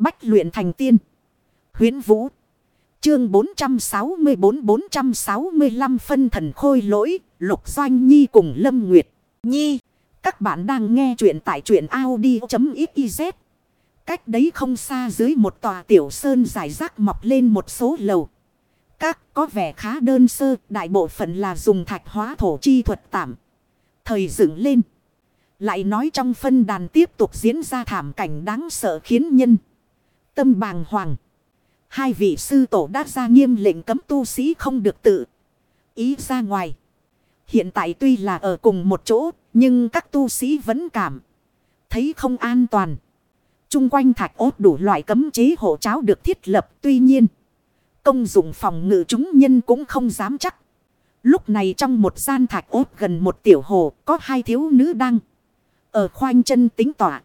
Bách luyện thành tiên. Huyến Vũ. Chương 464-465 phân thần khôi lỗi. Lục Doanh Nhi cùng Lâm Nguyệt. Nhi. Các bạn đang nghe truyện tại truyện Audi.xyz. Cách đấy không xa dưới một tòa tiểu sơn dài rác mọc lên một số lầu. Các có vẻ khá đơn sơ, đại bộ phận là dùng thạch hóa thổ chi thuật tạm. Thời dựng lên. Lại nói trong phân đàn tiếp tục diễn ra thảm cảnh đáng sợ khiến nhân. Tâm bàng hoàng. Hai vị sư tổ đã ra nghiêm lệnh cấm tu sĩ không được tự ý ra ngoài. Hiện tại tuy là ở cùng một chỗ, nhưng các tu sĩ vẫn cảm thấy không an toàn. Trung quanh thạch ốt đủ loại cấm chế hộ cháo được thiết lập tuy nhiên. Công dụng phòng ngự chúng nhân cũng không dám chắc. Lúc này trong một gian thạch ốt gần một tiểu hồ có hai thiếu nữ đang ở khoanh chân tính tỏa.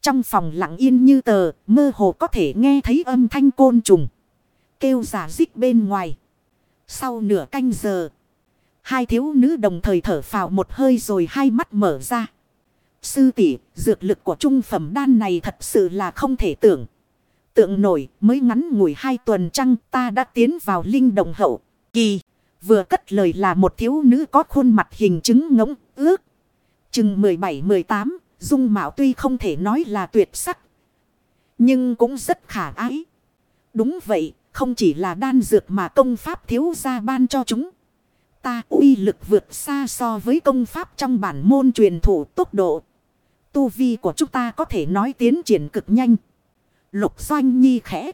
Trong phòng lặng yên như tờ, mơ hồ có thể nghe thấy âm thanh côn trùng. Kêu giả dích bên ngoài. Sau nửa canh giờ, hai thiếu nữ đồng thời thở phào một hơi rồi hai mắt mở ra. Sư tỷ dược lực của trung phẩm đan này thật sự là không thể tưởng. Tượng nổi mới ngắn ngủi hai tuần trăng ta đã tiến vào linh đồng hậu. Kỳ, vừa cất lời là một thiếu nữ có khuôn mặt hình chứng ngỗng ước. Chừng 17-18, dung mạo tuy không thể nói là tuyệt sắc. Nhưng cũng rất khả ái. Đúng vậy, không chỉ là đan dược mà công pháp thiếu gia ban cho chúng. Ta uy lực vượt xa so với công pháp trong bản môn truyền thủ tốc độ. Tu vi của chúng ta có thể nói tiến triển cực nhanh. Lục doanh nhi khẽ.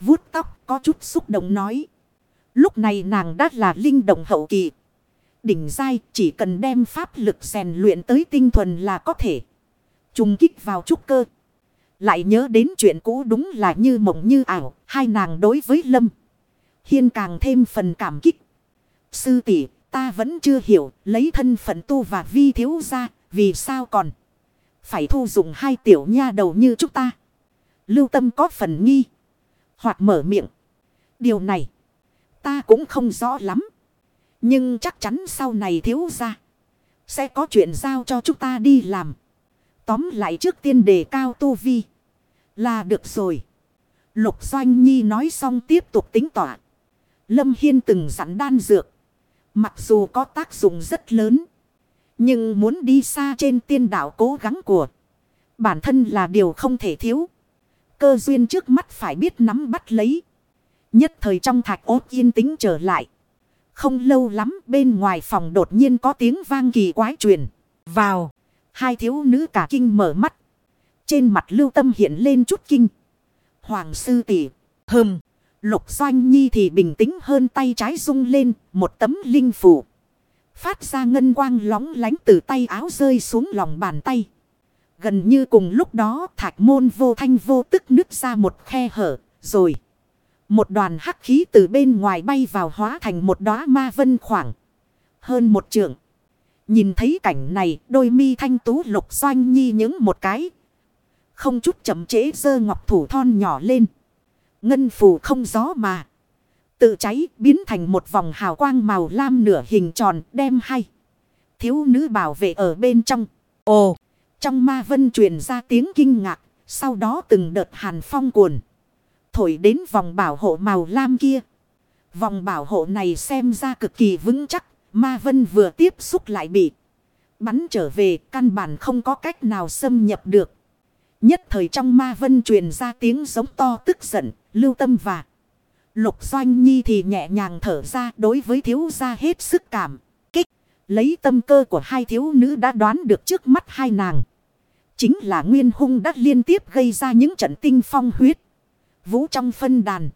vuốt tóc có chút xúc động nói. Lúc này nàng đã là linh động hậu kỳ. Đỉnh dai chỉ cần đem pháp lực rèn luyện tới tinh thuần là có thể. Trùng kích vào trúc cơ. Lại nhớ đến chuyện cũ đúng là như mộng như ảo. Hai nàng đối với Lâm. Hiên càng thêm phần cảm kích. Sư tỷ, ta vẫn chưa hiểu, lấy thân phận tu và vi thiếu ra. Vì sao còn. Phải thu dụng hai tiểu nha đầu như chúng ta. Lưu tâm có phần nghi. Hoặc mở miệng. Điều này. Ta cũng không rõ lắm. Nhưng chắc chắn sau này thiếu ra. Sẽ có chuyện giao cho chúng ta đi làm. Tóm lại trước tiên đề cao tu vi. Là được rồi. Lục Doanh Nhi nói xong tiếp tục tính tỏa. Lâm Hiên từng dặn đan dược. Mặc dù có tác dụng rất lớn. Nhưng muốn đi xa trên tiên đảo cố gắng của. Bản thân là điều không thể thiếu. Cơ duyên trước mắt phải biết nắm bắt lấy. Nhất thời trong thạch ốt yên tĩnh trở lại. Không lâu lắm bên ngoài phòng đột nhiên có tiếng vang kỳ quái truyền. Vào. Hai thiếu nữ cả kinh mở mắt. Trên mặt lưu tâm hiện lên chút kinh. Hoàng sư tỷ, Hừm. Lục doanh nhi thì bình tĩnh hơn tay trái rung lên. Một tấm linh phủ. Phát ra ngân quang lóng lánh từ tay áo rơi xuống lòng bàn tay. Gần như cùng lúc đó, thạch môn vô thanh vô tức nứt ra một khe hở. Rồi. Một đoàn hắc khí từ bên ngoài bay vào hóa thành một đóa ma vân khoảng. Hơn một trượng. Nhìn thấy cảnh này, đôi mi thanh tú lục doanh nhi những một cái. Không chút chậm chế dơ ngọc thủ thon nhỏ lên. Ngân phù không gió mà. Tự cháy biến thành một vòng hào quang màu lam nửa hình tròn đem hay. Thiếu nữ bảo vệ ở bên trong. Ồ! Trong ma vân truyền ra tiếng kinh ngạc. Sau đó từng đợt hàn phong cuồn. Thổi đến vòng bảo hộ màu lam kia. Vòng bảo hộ này xem ra cực kỳ vững chắc. Ma vân vừa tiếp xúc lại bị. Bắn trở về căn bản không có cách nào xâm nhập được. Nhất thời trong ma vân truyền ra tiếng giống to tức giận, lưu tâm và lục doanh nhi thì nhẹ nhàng thở ra đối với thiếu gia hết sức cảm. Kích, lấy tâm cơ của hai thiếu nữ đã đoán được trước mắt hai nàng. Chính là nguyên hung đã liên tiếp gây ra những trận tinh phong huyết. Vũ trong phân đàn.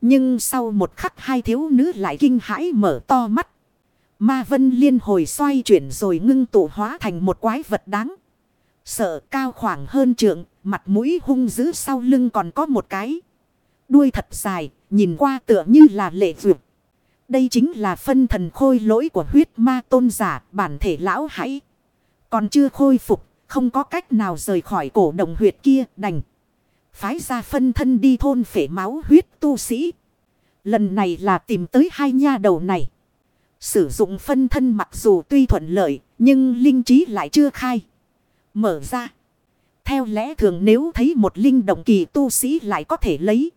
Nhưng sau một khắc hai thiếu nữ lại kinh hãi mở to mắt. Ma vân liên hồi xoay chuyển rồi ngưng tụ hóa thành một quái vật đáng. Sợ cao khoảng hơn trượng, mặt mũi hung dữ sau lưng còn có một cái. Đuôi thật dài, nhìn qua tựa như là lệ vượt. Đây chính là phân thần khôi lỗi của huyết ma tôn giả, bản thể lão hãy. Còn chưa khôi phục, không có cách nào rời khỏi cổ động huyệt kia đành. Phái ra phân thân đi thôn phể máu huyết tu sĩ. Lần này là tìm tới hai nha đầu này. Sử dụng phân thân mặc dù tuy thuận lợi, nhưng linh trí lại chưa khai. Mở ra. Theo lẽ thường nếu thấy một linh động kỳ tu sĩ lại có thể lấy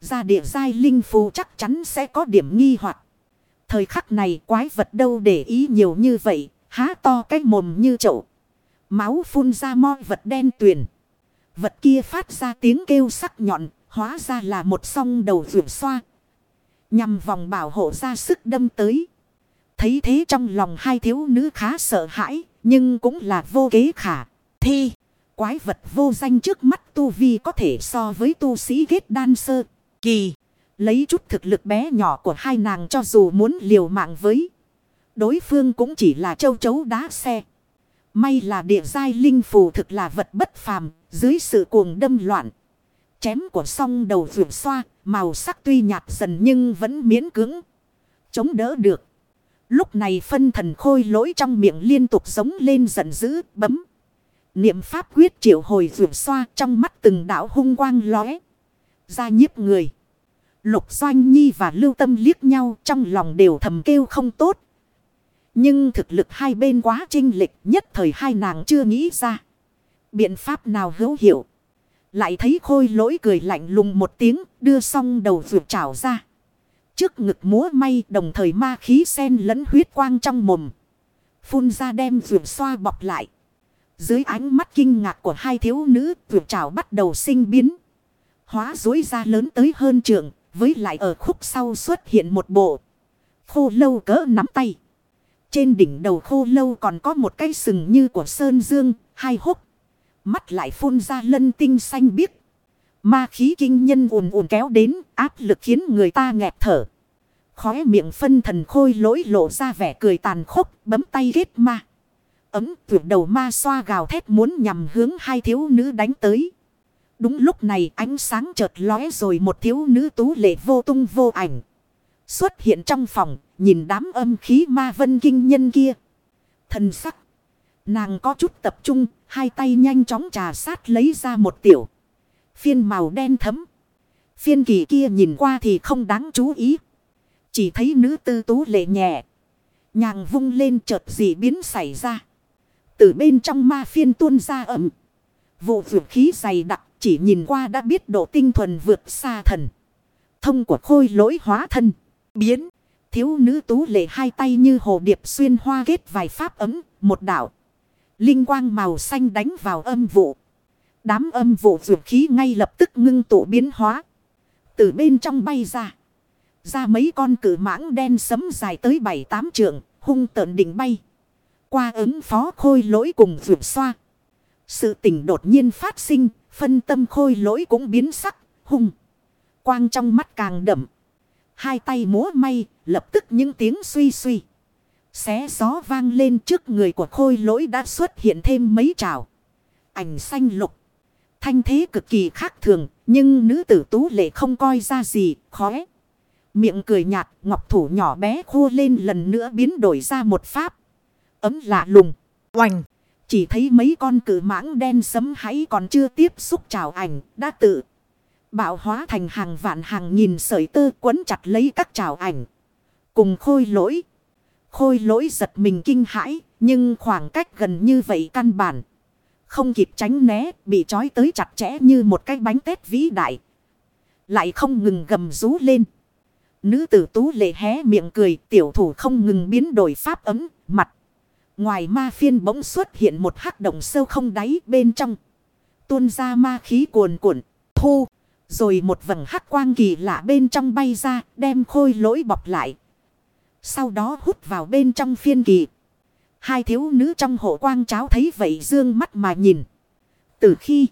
ra địa giai linh phù chắc chắn sẽ có điểm nghi hoặc. Thời khắc này quái vật đâu để ý nhiều như vậy, há to cái mồm như chậu. Máu phun ra moi vật đen tuyền. Vật kia phát ra tiếng kêu sắc nhọn, hóa ra là một song đầu rượu xoa. Nhằm vòng bảo hộ ra sức đâm tới. Thấy thế trong lòng hai thiếu nữ khá sợ hãi, nhưng cũng là vô kế khả. Thi, quái vật vô danh trước mắt tu vi có thể so với tu sĩ ghét đan sơ. Kỳ, lấy chút thực lực bé nhỏ của hai nàng cho dù muốn liều mạng với. Đối phương cũng chỉ là châu chấu đá xe. May là địa giai linh phù thực là vật bất phàm, dưới sự cuồng đâm loạn. Chém của song đầu vượt xoa, màu sắc tuy nhạt dần nhưng vẫn miễn cứng Chống đỡ được. Lúc này phân thần khôi lỗi trong miệng liên tục giống lên giận dữ, bấm. Niệm pháp quyết triệu hồi vượt xoa trong mắt từng đảo hung quang lóe. Ra nhiếp người. Lục Doanh Nhi và Lưu Tâm liếc nhau trong lòng đều thầm kêu không tốt. Nhưng thực lực hai bên quá trinh lịch nhất thời hai nàng chưa nghĩ ra. Biện pháp nào hữu hiệu. Lại thấy khôi lỗi cười lạnh lùng một tiếng đưa xong đầu vượt trào ra. Trước ngực múa may, đồng thời ma khí sen lẫn huyết quang trong mồm. Phun ra đem vượt xoa bọc lại. Dưới ánh mắt kinh ngạc của hai thiếu nữ vượt trào bắt đầu sinh biến. Hóa dối ra lớn tới hơn trường. Với lại ở khúc sau xuất hiện một bộ. Khô lâu cỡ nắm tay. Trên đỉnh đầu khô lâu còn có một cái sừng như của Sơn Dương. Hai hốc. Mắt lại phun ra lân tinh xanh biếc. Ma khí kinh nhân ùn ùn kéo đến, áp lực khiến người ta nghẹt thở. Khóe miệng phân thần khôi lỗi lộ ra vẻ cười tàn khốc, bấm tay ghét ma. Ấm tuyệt đầu ma xoa gào thét muốn nhằm hướng hai thiếu nữ đánh tới. Đúng lúc này ánh sáng chợt lóe rồi một thiếu nữ tú lệ vô tung vô ảnh. Xuất hiện trong phòng, nhìn đám âm khí ma vân kinh nhân kia. Thần sắc. Nàng có chút tập trung, hai tay nhanh chóng trà sát lấy ra một tiểu. Phiên màu đen thấm. Phiên kỳ kia nhìn qua thì không đáng chú ý. Chỉ thấy nữ tư tú lệ nhẹ. Nhàng vung lên chợt gì biến xảy ra. Từ bên trong ma phiên tuôn ra ẩm. Vụ vượt khí dày đặc chỉ nhìn qua đã biết độ tinh thuần vượt xa thần. Thông của khôi lỗi hóa thân. Biến. Thiếu nữ tú lệ hai tay như hồ điệp xuyên hoa kết vài pháp ấm. Một đảo. Linh quang màu xanh đánh vào âm vụ. Đám âm vụ vượt khí ngay lập tức ngưng tụ biến hóa. Từ bên trong bay ra. Ra mấy con cử mãng đen sấm dài tới bảy tám trượng. Hung tợn đỉnh bay. Qua ứng phó khôi lỗi cùng vượt xoa. Sự tình đột nhiên phát sinh. Phân tâm khôi lỗi cũng biến sắc. Hung. Quang trong mắt càng đậm. Hai tay múa may. Lập tức những tiếng suy suy. Xé gió vang lên trước người của khôi lỗi đã xuất hiện thêm mấy trào. Ảnh xanh lục. Thanh thế cực kỳ khác thường. Nhưng nữ tử tú lệ không coi ra gì. Khóe. Miệng cười nhạt. Ngọc thủ nhỏ bé khô lên lần nữa biến đổi ra một pháp. Ấm lạ lùng. Oành. Chỉ thấy mấy con cử mãng đen sấm hãy còn chưa tiếp xúc trào ảnh. Đã tự. Bạo hóa thành hàng vạn hàng nghìn sợi tơ quấn chặt lấy các trào ảnh. Cùng khôi lỗi. Khôi lỗi giật mình kinh hãi. Nhưng khoảng cách gần như vậy căn bản. Không kịp tránh né. Bị trói tới chặt chẽ như một cái bánh tét vĩ đại. Lại không ngừng gầm rú lên. Nữ tử tú lệ hé miệng cười. Tiểu thủ không ngừng biến đổi pháp ấm. Mặt. Ngoài ma phiên bỗng xuất hiện một hắc động sâu không đáy bên trong. Tuôn ra ma khí cuồn cuộn. Thu. Rồi một vầng hắc quang kỳ lạ bên trong bay ra. Đem khôi lỗi bọc lại. Sau đó hút vào bên trong phiên kỳ. Hai thiếu nữ trong hộ quang cháo thấy vậy dương mắt mà nhìn. Từ khi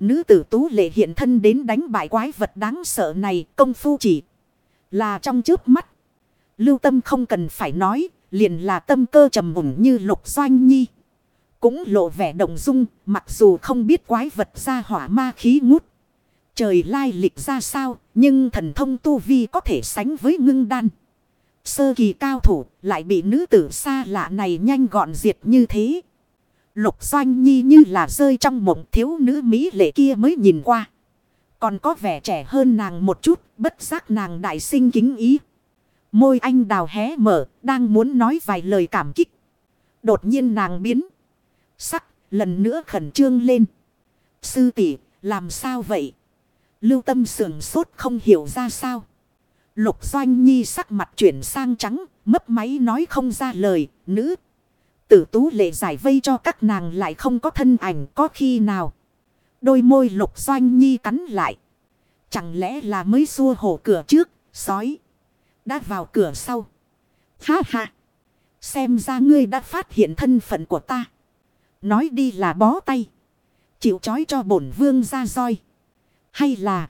nữ tử tú lệ hiện thân đến đánh bại quái vật đáng sợ này công phu chỉ là trong trước mắt. Lưu tâm không cần phải nói, liền là tâm cơ trầm mùng như lục doanh nhi. Cũng lộ vẻ động dung, mặc dù không biết quái vật ra hỏa ma khí ngút. Trời lai lịch ra sao, nhưng thần thông tu vi có thể sánh với ngưng đan. Sơ kỳ cao thủ lại bị nữ tử xa lạ này nhanh gọn diệt như thế. Lục doanh nhi như là rơi trong mộng thiếu nữ Mỹ lệ kia mới nhìn qua. Còn có vẻ trẻ hơn nàng một chút, bất giác nàng đại sinh kính ý. Môi anh đào hé mở, đang muốn nói vài lời cảm kích. Đột nhiên nàng biến. Sắc, lần nữa khẩn trương lên. Sư tỷ làm sao vậy? Lưu tâm sườn sốt không hiểu ra sao. Lục Doanh Nhi sắc mặt chuyển sang trắng, mấp máy nói không ra lời, nữ. Tử tú lệ giải vây cho các nàng lại không có thân ảnh có khi nào. Đôi môi Lục Doanh Nhi cắn lại. Chẳng lẽ là mới xua hổ cửa trước, sói. Đã vào cửa sau. Ha ha. Xem ra ngươi đã phát hiện thân phận của ta. Nói đi là bó tay. Chịu chói cho bổn vương ra roi. Hay là.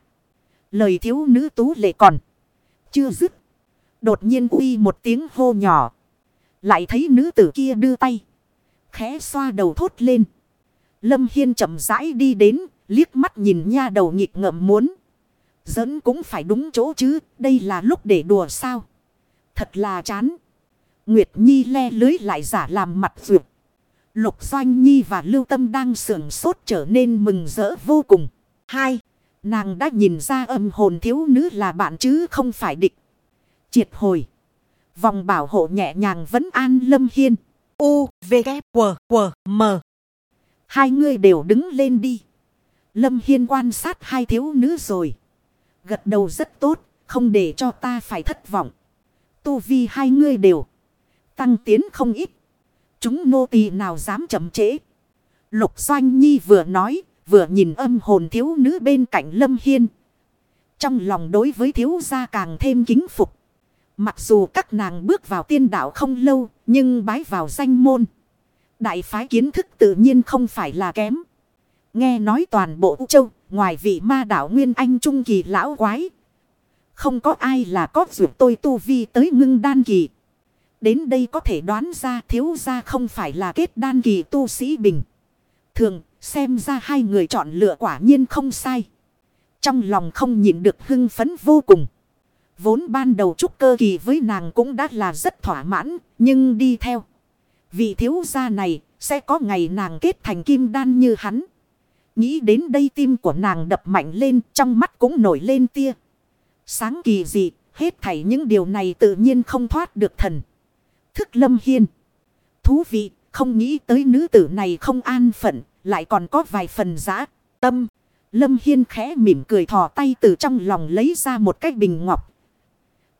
Lời thiếu nữ tú lệ còn. Chưa dứt. Đột nhiên uy một tiếng hô nhỏ. Lại thấy nữ tử kia đưa tay. Khẽ xoa đầu thốt lên. Lâm Hiên chậm rãi đi đến. Liếc mắt nhìn nha đầu nghịch ngậm muốn. Dẫn cũng phải đúng chỗ chứ. Đây là lúc để đùa sao. Thật là chán. Nguyệt Nhi le lưới lại giả làm mặt vượt. Lục Doanh Nhi và Lưu Tâm đang sưởng sốt trở nên mừng rỡ vô cùng. Hai. Nàng đã nhìn ra âm hồn thiếu nữ là bạn chứ không phải địch. Triệt hồi. Vòng bảo hộ nhẹ nhàng vẫn an Lâm Hiên. U, V, K, W, W, M. Hai người đều đứng lên đi. Lâm Hiên quan sát hai thiếu nữ rồi. Gật đầu rất tốt, không để cho ta phải thất vọng. Tu vi hai người đều. Tăng tiến không ít. Chúng nô tỳ nào dám chậm trễ. Lục Doanh Nhi vừa nói, vừa nhìn âm hồn thiếu nữ bên cạnh Lâm Hiên. Trong lòng đối với thiếu gia càng thêm kính phục. Mặc dù các nàng bước vào tiên đạo không lâu, nhưng bái vào danh môn. Đại phái kiến thức tự nhiên không phải là kém. Nghe nói toàn bộ U Châu, ngoài vị ma đạo Nguyên Anh Trung Kỳ lão quái. Không có ai là có dù tôi tu vi tới ngưng đan kỳ. Đến đây có thể đoán ra thiếu gia không phải là kết đan kỳ tu sĩ bình. Thường, xem ra hai người chọn lựa quả nhiên không sai. Trong lòng không nhịn được hưng phấn vô cùng. Vốn ban đầu trúc cơ kỳ với nàng cũng đã là rất thỏa mãn, nhưng đi theo. Vị thiếu gia này, sẽ có ngày nàng kết thành kim đan như hắn. Nghĩ đến đây tim của nàng đập mạnh lên, trong mắt cũng nổi lên tia. Sáng kỳ dị, hết thảy những điều này tự nhiên không thoát được thần thức lâm hiên. Thú vị, không nghĩ tới nữ tử này không an phận, lại còn có vài phần giá tâm. Lâm Hiên khẽ mỉm cười thò tay từ trong lòng lấy ra một cái bình ngọc.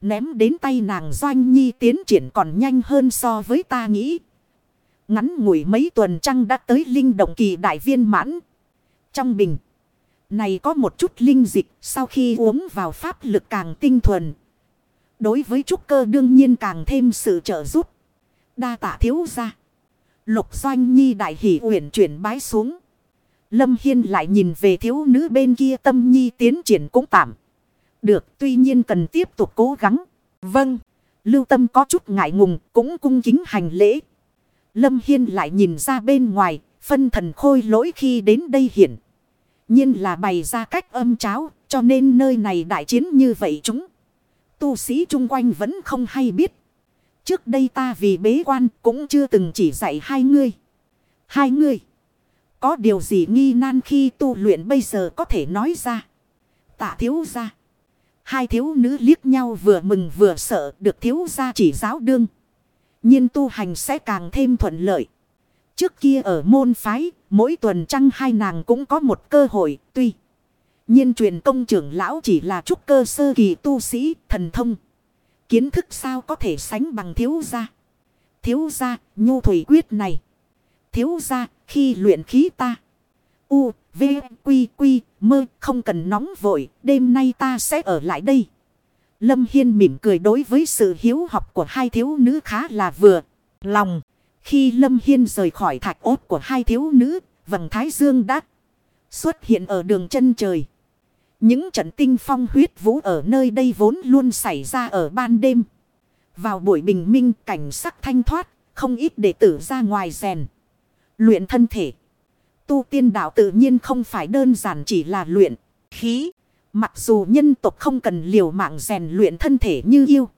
Ném đến tay nàng Doanh Nhi tiến triển còn nhanh hơn so với ta nghĩ. Ngắn ngủi mấy tuần trăng đã tới linh động kỳ đại viên mãn. Trong bình này có một chút linh dịch, sau khi uống vào pháp lực càng tinh thuần. Đối với trúc cơ đương nhiên càng thêm sự trợ giúp. Đa tạ thiếu ra. Lục doanh nhi đại hỷ uyển chuyển bái xuống. Lâm Hiên lại nhìn về thiếu nữ bên kia tâm nhi tiến triển cũng tạm. Được, tuy nhiên cần tiếp tục cố gắng. Vâng. Lưu tâm có chút ngại ngùng, cũng cung kính hành lễ. Lâm Hiên lại nhìn ra bên ngoài. Phân thần khôi lỗi khi đến đây hiện. nhiên là bày ra cách âm cháo. Cho nên nơi này đại chiến như vậy chúng tu sĩ chung quanh vẫn không hay biết. Trước đây ta vì bế quan cũng chưa từng chỉ dạy hai ngươi. Hai ngươi. Có điều gì nghi nan khi tu luyện bây giờ có thể nói ra. Tạ thiếu ra. Hai thiếu nữ liếc nhau vừa mừng vừa sợ được thiếu ra chỉ giáo đương. nhiên tu hành sẽ càng thêm thuận lợi. Trước kia ở môn phái, mỗi tuần trăng hai nàng cũng có một cơ hội, tuy nhiên truyền công trưởng lão chỉ là trúc cơ sơ kỳ tu sĩ, thần thông. Kiến thức sao có thể sánh bằng thiếu gia. Thiếu gia, nhu thủy quyết này. Thiếu gia, khi luyện khí ta. U, V, Quy, Quy, mơ, không cần nóng vội, đêm nay ta sẽ ở lại đây. Lâm Hiên mỉm cười đối với sự hiếu học của hai thiếu nữ khá là vừa. Lòng, khi Lâm Hiên rời khỏi thạch ốt của hai thiếu nữ, vầng thái dương đã xuất hiện ở đường chân trời. Những trận tinh phong huyết vũ ở nơi đây vốn luôn xảy ra ở ban đêm. Vào buổi bình minh cảnh sắc thanh thoát, không ít đệ tử ra ngoài rèn. Luyện thân thể. Tu tiên đạo tự nhiên không phải đơn giản chỉ là luyện khí. Mặc dù nhân tộc không cần liều mạng rèn luyện thân thể như yêu.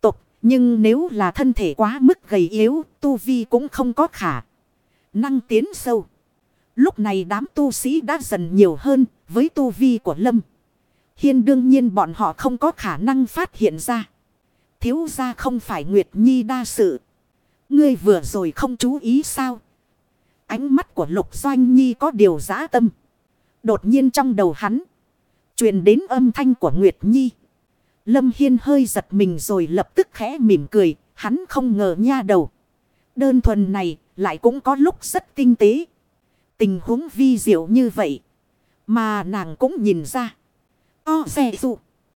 Tộc, nhưng nếu là thân thể quá mức gầy yếu, tu vi cũng không có khả. Năng tiến sâu. Lúc này đám tu sĩ đã dần nhiều hơn với tu vi của Lâm. Hiên đương nhiên bọn họ không có khả năng phát hiện ra. Thiếu ra không phải Nguyệt Nhi đa sự. Ngươi vừa rồi không chú ý sao. Ánh mắt của Lục Doanh Nhi có điều giã tâm. Đột nhiên trong đầu hắn. truyền đến âm thanh của Nguyệt Nhi. Lâm Hiên hơi giật mình rồi lập tức khẽ mỉm cười. Hắn không ngờ nha đầu. Đơn thuần này lại cũng có lúc rất tinh tế. Tình huống vi diệu như vậy. Mà nàng cũng nhìn ra. O xe dụ.